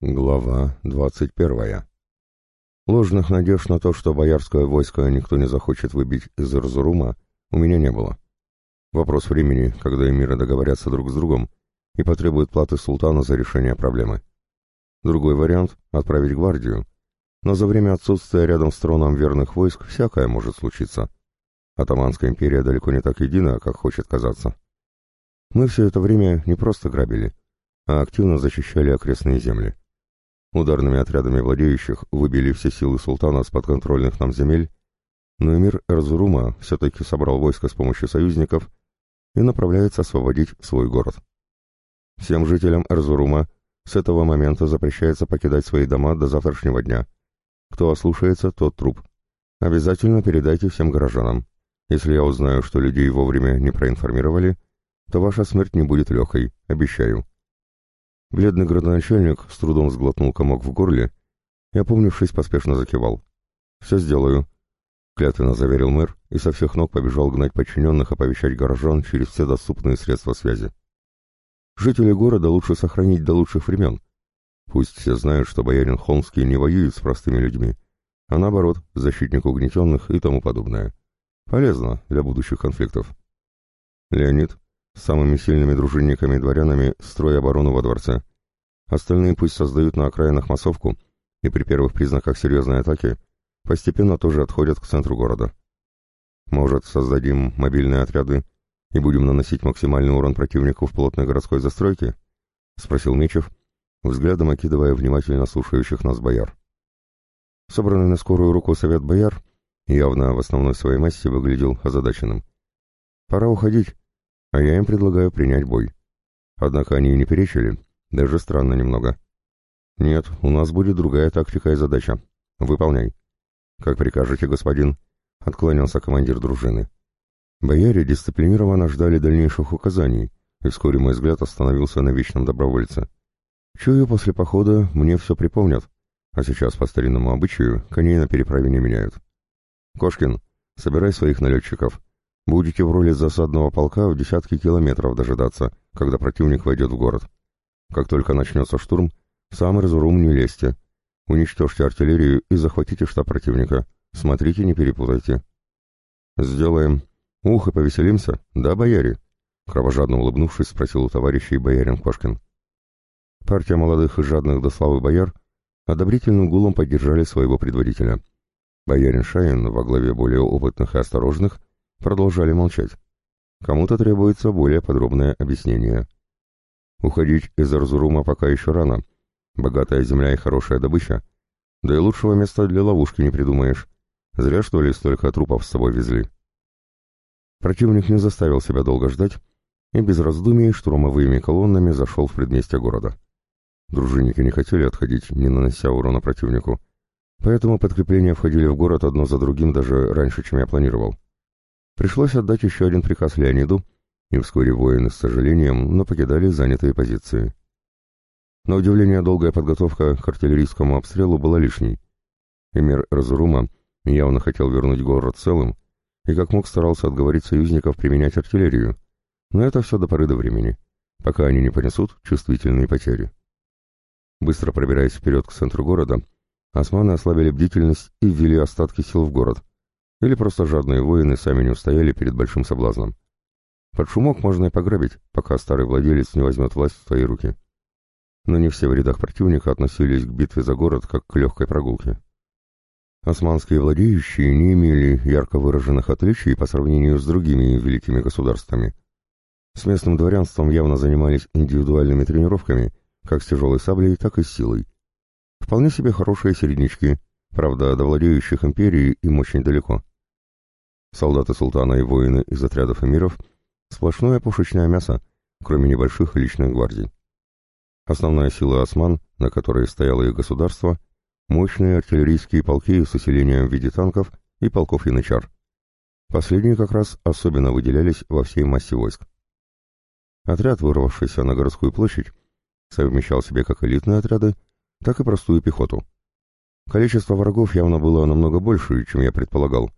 Глава двадцать первая. Ложных надежд на то, что боярское войско никто не захочет выбить из Эрзурума, у меня не было. Вопрос времени, когда эмиры договорятся друг с другом и потребуют платы султана за решение проблемы. Другой вариант — отправить гвардию, но за время отсутствия рядом с троном верных войск всякое может случиться. Атаманская империя далеко не так едина, как хочет казаться. Мы все это время не просто грабили, а активно защищали окрестные земли. Ударными отрядами владеющих выбили все силы султана с подконтрольных нам земель, но эмир Эрзурума все-таки собрал войско с помощью союзников и направляется освободить свой город. Всем жителям Эрзурума с этого момента запрещается покидать свои дома до завтрашнего дня. Кто ослушается, тот труп. Обязательно передайте всем горожанам. Если я узнаю, что людей вовремя не проинформировали, то ваша смерть не будет легкой, обещаю. Бледный градоначальник с трудом сглотнул комок в горле и, опомнившись, поспешно закивал. «Все сделаю», — клятвенно заверил мэр и со всех ног побежал гнать подчиненных оповещать горожан через все доступные средства связи. Жители города лучше сохранить до лучших времен. Пусть все знают, что боярин Холмский не воюет с простыми людьми, а наоборот, защитник угнетенных и тому подобное. Полезно для будущих конфликтов. Леонид, самыми сильными дружинниками-дворянами строй оборону во дворце. Остальные пусть создают на окраинах массовку и при первых признаках серьезной атаки постепенно тоже отходят к центру города. Может, создадим мобильные отряды и будем наносить максимальный урон противнику в плотной городской застройке? Спросил Мечев, взглядом окидывая внимательно слушающих нас бояр. Собранный на скорую руку совет бояр явно в основной своей массе выглядел озадаченным. Пора уходить, а я им предлагаю принять бой. Однако они не перечили, даже странно немного. Нет, у нас будет другая тактика и задача. Выполняй. Как прикажете, господин, отклонился командир дружины. Бояре дисциплинированно ждали дальнейших указаний, и вскоре мой взгляд остановился на вечном добровольце. Чую, после похода мне все припомнят, а сейчас по старинному обычаю коней на переправе не меняют. Кошкин, собирай своих налетчиков, Будете в роли засадного полка в десятки километров дожидаться, когда противник войдет в город. Как только начнется штурм, сам Разурум не лезьте. Уничтожьте артиллерию и захватите штаб противника. Смотрите, не перепутайте. Сделаем. Ух, и повеселимся, да, бояре? Кровожадно улыбнувшись, спросил у товарищей боярин Кошкин. Партия молодых и жадных до славы бояр одобрительным гулом поддержали своего предводителя. Боярин Шаин во главе более опытных и осторожных продолжали молчать. Кому-то требуется более подробное объяснение. Уходить из Арзурума пока еще рано. Богатая земля и хорошая добыча. Да и лучшего места для ловушки не придумаешь. Зря, что ли, столько трупов с собой везли. Противник не заставил себя долго ждать и без раздумий штурмовыми колоннами зашел в предместье города. Дружинники не хотели отходить, не нанося урона противнику, поэтому подкрепления входили в город одно за другим даже раньше, чем я планировал. Пришлось отдать еще один приказ Леониду, и вскоре воины с сожалением, но покидали занятые позиции. На удивление, долгая подготовка к артиллерийскому обстрелу была лишней. Эмир Разурума явно хотел вернуть город целым, и как мог старался отговорить союзников применять артиллерию, но это все до поры до времени, пока они не понесут чувствительные потери. Быстро пробираясь вперед к центру города, османы ослабили бдительность и ввели остатки сил в город, или просто жадные воины сами не устояли перед большим соблазном. Под шумок можно и пограбить, пока старый владелец не возьмет власть в свои руки. Но не все в рядах противника относились к битве за город как к легкой прогулке. Османские владеющие не имели ярко выраженных отличий по сравнению с другими великими государствами. С местным дворянством явно занимались индивидуальными тренировками, как с тяжелой саблей, так и с силой. Вполне себе хорошие середнячки, правда, до владеющих империей им очень далеко. Солдаты султана и воины из отрядов эмиров — сплошное пушечное мясо, кроме небольших личных гвардий. Основная сила осман, на которой стояло их государство, мощные артиллерийские полки с усилением в виде танков и полков янычар. Последние как раз особенно выделялись во всей массе войск. Отряд, вырвавшийся на городскую площадь, совмещал себе как элитные отряды, так и простую пехоту. Количество врагов явно было намного больше, чем я предполагал,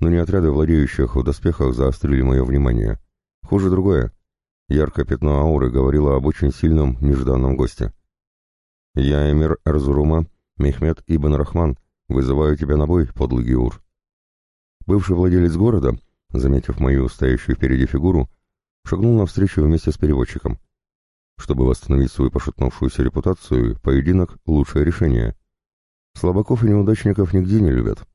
но не отряды владеющих в доспехах заострили мое внимание. Хуже другое. Яркое пятно ауры говорило об очень сильном, нежданном госте. «Я эмир Эрзурума, Мехмед Ибн Рахман, вызываю тебя на бой, подлый Геур». Бывший владелец города, заметив мою стоящую впереди фигуру, шагнул навстречу вместе с переводчиком. Чтобы восстановить свою пошатнувшуюся репутацию, поединок — лучшее решение. Слабаков и неудачников нигде не любят.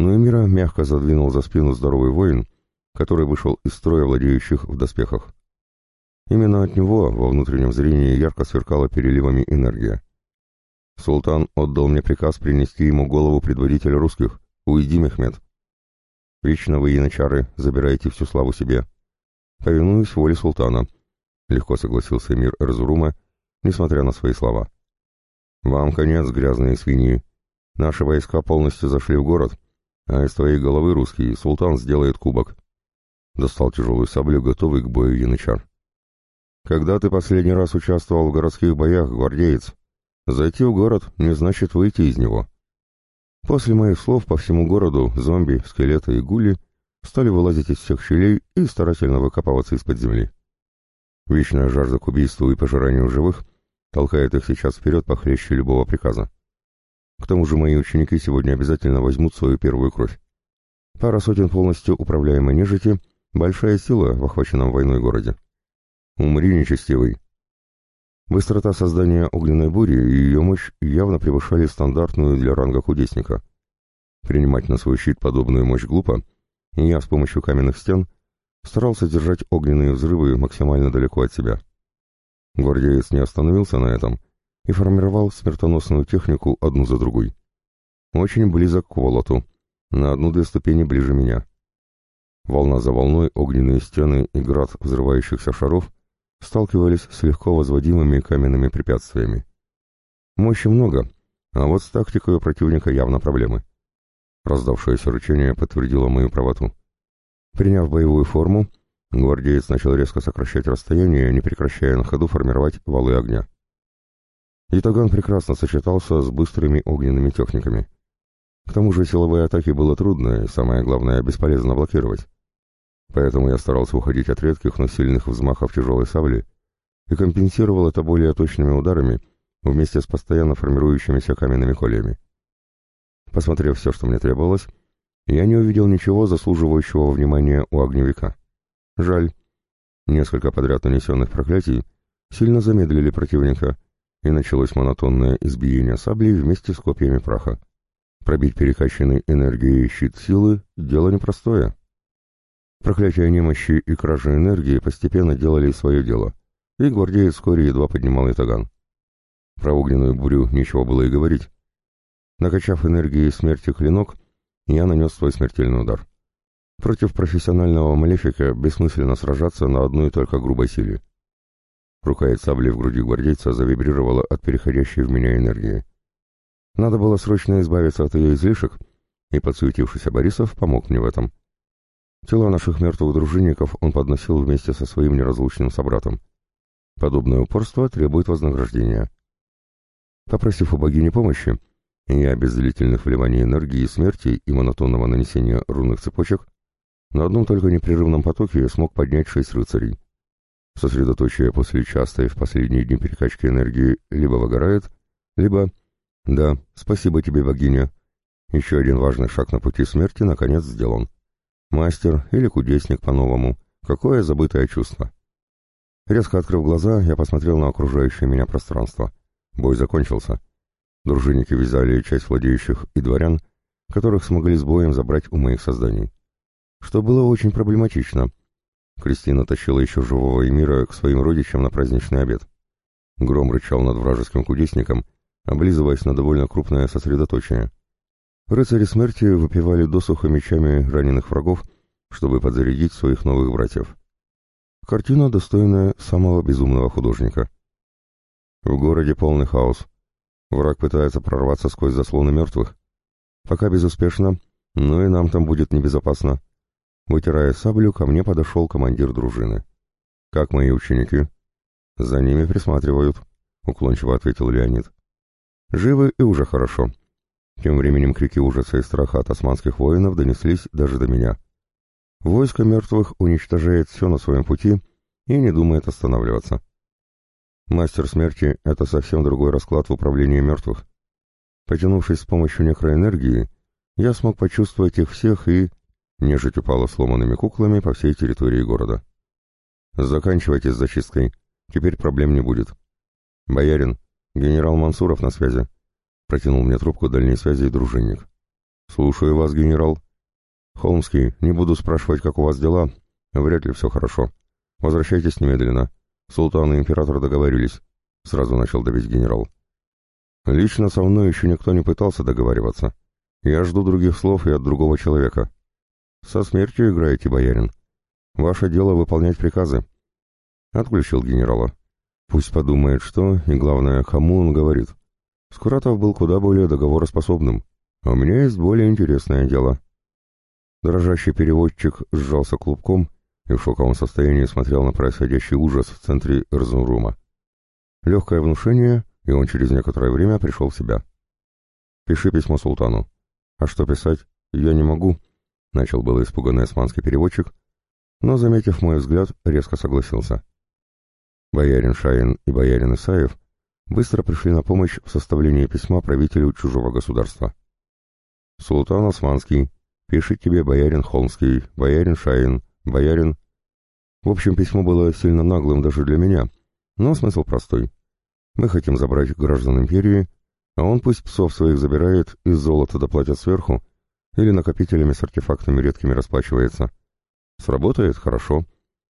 Но Эмира мягко задвинул за спину здоровый воин, который вышел из строя владеющих в доспехах. Именно от него во внутреннем зрении ярко сверкала переливами энергия. Султан отдал мне приказ принести ему голову предводителя русских. Уйди, Мехмед. Вечно вы, янычары, забираете всю славу себе. Повинуюсь воле султана. Легко согласился мир Эрзурума, несмотря на свои слова. Вам конец, грязные свиньи. Наши войска полностью зашли в город, а из твоей головы, русский, султан сделает кубок. Достал тяжелую саблю, готовый к бою янычар. Когда ты последний раз участвовал в городских боях, гвардеец? Зайти в город не значит выйти из него. После моих слов по всему городу зомби, скелеты и гули стали вылазить из всех щелей и старательно выкапываться из-под земли. Вечная жажда к убийству и пожиранию живых толкает их сейчас вперед похлеще любого приказа. К тому же мои ученики сегодня обязательно возьмут свою первую кровь. Пара сотен полностью управляемой нежити — большая сила в охваченном войной городе. Умри, нечестивый. Быстрота создания огненной бури и ее мощь явно превышали стандартную для ранга кудесника. Принимать на свой щит подобную мощь глупо, и я с помощью каменных стен старался держать огненные взрывы максимально далеко от себя. Гвардеец не остановился на этом и формировал смертоносную технику одну за другой. Очень близок к Волоту, на одну-две ступени ближе меня. Волна за волной огненные стены и град взрывающихся шаров сталкивались с легко возводимыми каменными препятствиями. Мощи много, а вот с тактикой у противника явно проблемы. Раздавшееся рычание подтвердило мою правоту. Приняв боевую форму, гвардеец начал резко сокращать расстояние, не прекращая на ходу формировать валы огня. Итаган прекрасно сочетался с быстрыми огненными техниками. К тому же силовые атаки было трудно и, самое главное, бесполезно блокировать. Поэтому я старался уходить от редких, но сильных взмахов тяжелой сабли и компенсировал это более точными ударами вместе с постоянно формирующимися каменными колиями. Посмотрев все, что мне требовалось, я не увидел ничего заслуживающего внимания у огневика. Жаль. Несколько подряд нанесенных проклятий сильно замедлили противника, и началось монотонное избиение саблей вместе с копьями праха. Пробить перекачанный энергией щит силы — дело непростое. Проклятие немощи и кража энергии постепенно делали свое дело, и гвардеец вскоре едва поднимал итаган. Про огненную бурю ничего было и говорить. Накачав энергией смерти клинок, я нанес свой смертельный удар. Против профессионального малефика бессмысленно сражаться на одной только грубой силе. Рукоять сабли в груди гвардейца завибрировала от переходящей в меня энергии. Надо было срочно избавиться от ее излишек, и подсуетившийся Борисов помог мне в этом. Тела наших мертвых дружинников он подносил вместе со своим неразлучным собратом. Подобное упорство требует вознаграждения. Попросив у богини помощи, я без длительных вливаний энергии, смерти и монотонного нанесения рунных цепочек на одном только непрерывном потоке смог поднять шесть рыцарей. Сосредоточие после частой в последние дни перекачки энергии либо выгорает, либо... Да, спасибо тебе, богиня. Еще один важный шаг на пути смерти наконец сделан. Мастер или кудесник по-новому. Какое забытое чувство. Резко открыв глаза, я посмотрел на окружающее меня пространство. Бой закончился. Дружинники вязали часть владеющих и дворян, которых смогли с боем забрать у моих созданий. Что было очень проблематично. Кристина тащила еще живого Эмира к своим родичам на праздничный обед. Гром рычал над вражеским кудесником, облизываясь на довольно крупное сосредоточение. Рыцари смерти выпивали досуха мечами раненых врагов, чтобы подзарядить своих новых братьев. Картина, достойная самого безумного художника. В городе полный хаос. Враг пытается прорваться сквозь заслоны мертвых. Пока безуспешно, но и нам там будет небезопасно. Вытирая саблю, ко мне подошел командир дружины. «Как мои ученики?» «За ними присматривают», — уклончиво ответил Леонид. «Живы и уже хорошо. Тем временем крики ужаса и страха от османских воинов донеслись даже до меня. Войско мертвых уничтожает все на своем пути и не думает останавливаться. Мастер смерти — это совсем другой расклад в управлении мертвых. Потянувшись с помощью некроэнергии, я смог почувствовать их всех и... Нежить упала сломанными куклами по всей территории города. «Заканчивайте с зачисткой. Теперь проблем не будет». «Боярин, генерал Мансуров на связи», — протянул мне трубку дальней связи и дружинник. «Слушаю вас, генерал». «Холмский, не буду спрашивать, как у вас дела. Вряд ли все хорошо. Возвращайтесь немедленно. Султан и император договорились», — сразу начал давить генерал. «Лично со мной еще никто не пытался договариваться. Я жду других слов и от другого человека». «Со смертью играете, боярин. Ваше дело выполнять приказы». Отключил генерала. Пусть подумает, что, и главное, кому он говорит. Скуратов был куда более договороспособным, а у меня есть более интересное дело. Дрожащий переводчик сжался клубком и в шоковом состоянии смотрел на происходящий ужас в центре Рзунрума. Легкое внушение, и он через некоторое время пришел в себя. «Пиши письмо султану». «А что писать? Я не могу», — начал был испуганный османский переводчик, но, заметив мой взгляд, резко согласился. Боярин Шаин и боярин Исаев быстро пришли на помощь в составлении письма правителю чужого государства. «Султан Османский, пишет тебе боярин Холмский, боярин Шаин, боярин...» В общем, письмо было сильно наглым даже для меня, но смысл простой. Мы хотим забрать граждан империи, а он пусть псов своих забирает и золото доплатят сверху, или накопителями с артефактами редкими расплачивается. Сработает — хорошо.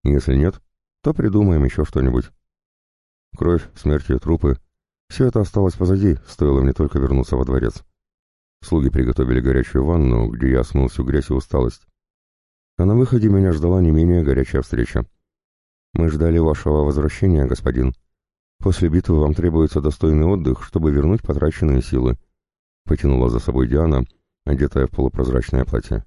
Если нет, то придумаем еще что-нибудь. Кровь, смерти, трупы — все это осталось позади, стоило мне только вернуться во дворец. Слуги приготовили горячую ванну, где я смыл всю грязь и усталость. А на выходе меня ждала не менее горячая встреча. «Мы ждали вашего возвращения, господин. После битвы вам требуется достойный отдых, чтобы вернуть потраченные силы», — потянула за собой Диана, одетая в полупрозрачное платье.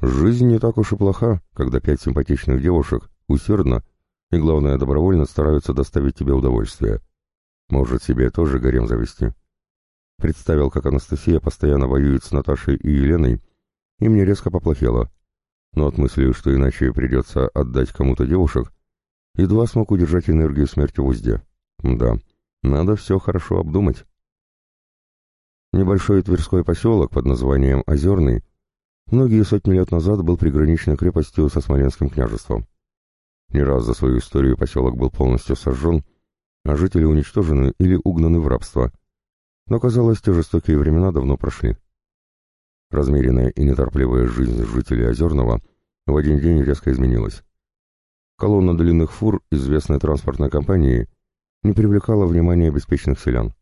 «Жизнь не так уж и плоха, когда пять симпатичных девушек усердно и, главное, добровольно стараются доставить тебе удовольствие. Может, себе тоже гарем завести». Представил, как Анастасия постоянно воюет с Наташей и Еленой, и мне резко поплохело. Но от мысли, что иначе придется отдать кому-то девушек, едва смог удержать энергию смерти в узде. Да, надо все хорошо обдумать. Небольшой Тверской поселок под названием Озерный многие сотни лет назад был приграничной крепостью со Смоленским княжеством. Не раз за свою историю поселок был полностью сожжен, а жители уничтожены или угнаны в рабство. Но, казалось, те жестокие времена давно прошли. Размеренная и неторпливая жизнь жителей Озерного в один день резко изменилась. Колонна длинных фур известной транспортной компании не привлекала внимания беспечных селян,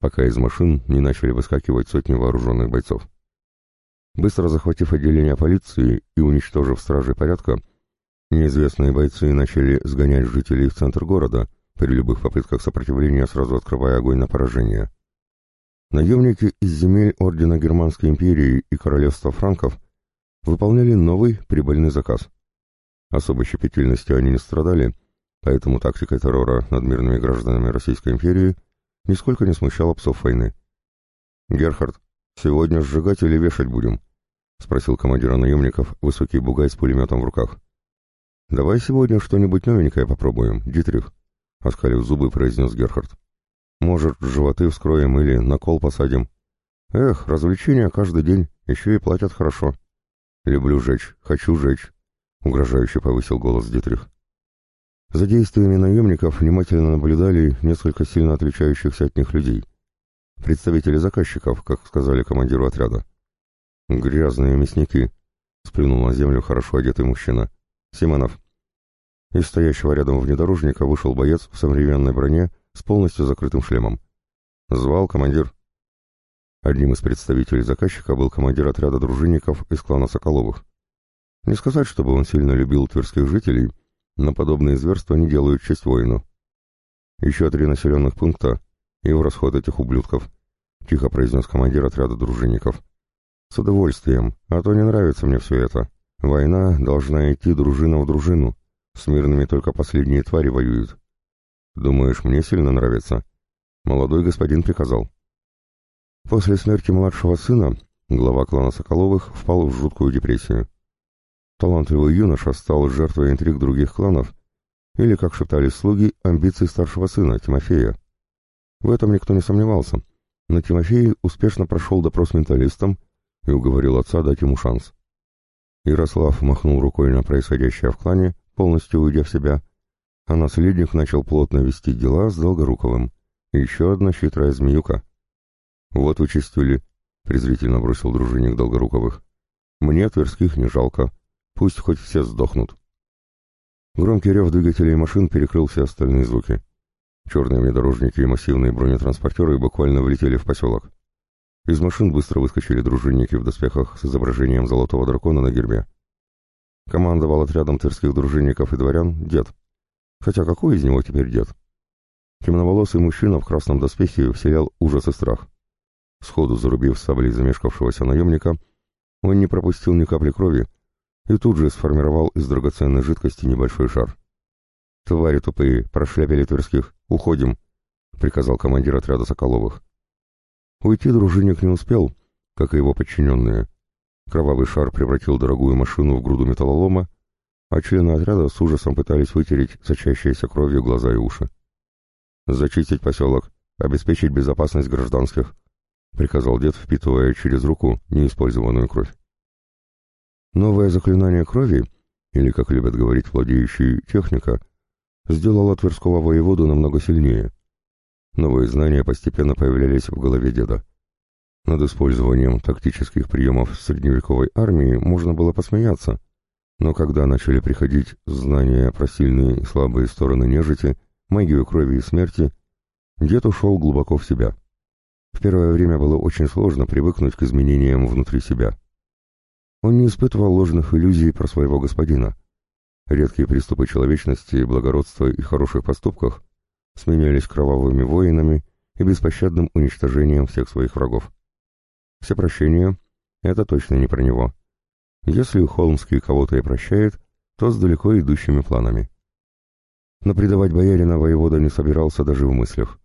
пока из машин не начали выскакивать сотни вооруженных бойцов. Быстро захватив отделение полиции и уничтожив стражи порядка, неизвестные бойцы начали сгонять жителей в центр города, при любых попытках сопротивления сразу открывая огонь на поражение. Наемники из земель Ордена Германской империи и Королевства Франков выполняли новый прибыльный заказ. Особой щепетильностью они не страдали, поэтому тактика террора над мирными гражданами Российской империи нисколько не смущала псов войны. «Герхард, сегодня сжигать или вешать будем?» — спросил командира наемников высокий бугай с пулеметом в руках. «Давай сегодня что-нибудь новенькое попробуем, Дитрих», — оскалив зубы, произнес Герхард. «Может, животы вскроем или на кол посадим. Эх, развлечения каждый день, еще и платят хорошо. Люблю жечь, хочу жечь», — угрожающе повысил голос Дитрих. За действиями наемников внимательно наблюдали несколько сильно отличающихся от них людей. Представители заказчиков, как сказали командиру отряда. «Грязные мясники», — сплюнул на землю хорошо одетый мужчина. «Симонов». Из стоящего рядом внедорожника вышел боец в современной броне с полностью закрытым шлемом. Звал командир. Одним из представителей заказчика был командир отряда дружинников из клана Соколовых. Не сказать, чтобы он сильно любил тверских жителей, но подобные зверства не делают честь воину. Еще три населенных пункта и в расход этих ублюдков, тихо произнес командир отряда дружинников. С удовольствием, а то не нравится мне все это. Война должна идти дружина в дружину. С мирными только последние твари воюют. Думаешь, мне сильно нравится? Молодой господин приказал. После смерти младшего сына глава клана Соколовых впал в жуткую депрессию. Талантливый юноша стал жертвой интриг других кланов или, как шептались слуги, амбиции старшего сына, Тимофея. В этом никто не сомневался, но Тимофей успешно прошел допрос менталистом и уговорил отца дать ему шанс. Ярослав махнул рукой на происходящее в клане, полностью уйдя в себя, а наследник начал плотно вести дела с Долгоруковым. Еще одна хитрая змеюка. «Вот вы чистили», — презрительно бросил дружинник Долгоруковых. «Мне Тверских не жалко. Пусть хоть все сдохнут». Громкий рев двигателей машин перекрыл все остальные звуки. Черные внедорожники и массивные бронетранспортеры буквально влетели в поселок. Из машин быстро выскочили дружинники в доспехах с изображением золотого дракона на гербе. Командовал отрядом тверских дружинников и дворян дед. Хотя какой из него теперь дед? Темноволосый мужчина в красном доспехе вселял ужас и страх. Сходу зарубив саблей замешкавшегося наемника, он не пропустил ни капли крови и тут же сформировал из драгоценной жидкости небольшой шар. «Твари тупые, прошляпили Тверских, уходим», — приказал командир отряда Соколовых. Уйти дружинник не успел, как и его подчиненные. Кровавый шар превратил дорогую машину в груду металлолома, а члены отряда с ужасом пытались вытереть сочащиеся кровью глаза и уши. «Зачистить поселок, обеспечить безопасность гражданских», — приказал дед, впитывая через руку неиспользованную кровь. Новое заклинание крови, или, как любят говорить владеющие, техника, сделало Тверского воеводу намного сильнее. Новые знания постепенно появлялись в голове деда. Над использованием тактических приемов средневековой армии можно было посмеяться, но когда начали приходить знания про сильные и слабые стороны нежити, магию крови и смерти, дед ушел глубоко в себя. В первое время было очень сложно привыкнуть к изменениям внутри себя. Он не испытывал ложных иллюзий про своего господина. Редкие приступы человечности, благородства и хороших поступках сменялись кровавыми воинами и беспощадным уничтожением всех своих врагов. Все прощения — это точно не про него. Если Холмский кого-то и прощает, то с далеко идущими планами. Но предавать боярина воевода не собирался даже в мыслях.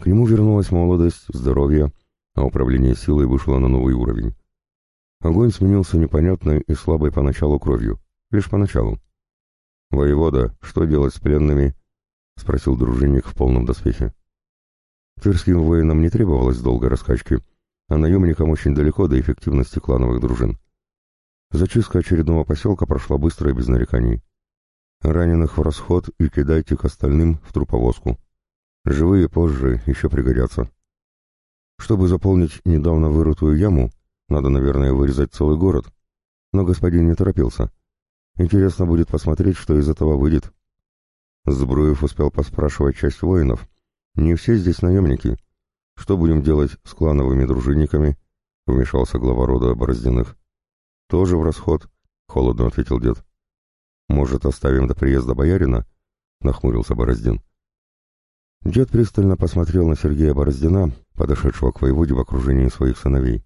К нему вернулась молодость, здоровье, а управление силой вышло на новый уровень. Огонь сменился непонятной и слабой поначалу кровью. Лишь поначалу. «Воевода, что делать с пленными?» — спросил дружинник в полном доспехе. Тверским воинам не требовалось долгой раскачки, а наемникам очень далеко до эффективности клановых дружин. Зачистка очередного поселка прошла быстро и без нареканий. Раненых в расход и кидайте к остальным в труповозку. Живые позже еще пригодятся. Чтобы заполнить недавно вырытую яму, надо, наверное, вырезать целый город. Но господин не торопился. Интересно будет посмотреть, что из этого выйдет. Збруев успел поспрашивать часть воинов. Не все здесь наемники. Что будем делать с клановыми дружинниками? Вмешался глава рода Бороздиных. Тоже в расход, холодно ответил дед. Может, оставим до приезда боярина? Нахмурился Бороздин. Дед пристально посмотрел на Сергея Бороздина, подошедшего к воеводе в окружении своих сыновей.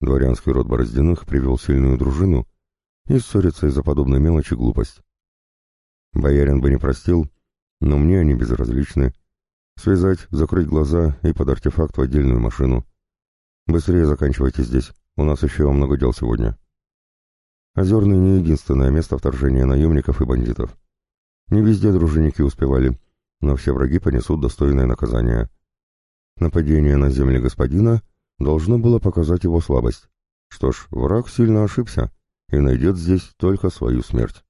Дворянский род Бороздиных привел сильную дружину, и ссориться из-за подобной мелочи глупость. Боярин бы не простил, но мне они безразличны. Связать, закрыть глаза и под артефакт в отдельную машину. Быстрее заканчивайте здесь, у нас еще много дел сегодня. Озерный не единственное место вторжения наемников и бандитов. Не везде дружинники успевали, но все враги понесут достойное наказание. Нападение на земли господина должно было показать его слабость. Что ж, враг сильно ошибся и найдет здесь только свою смерть.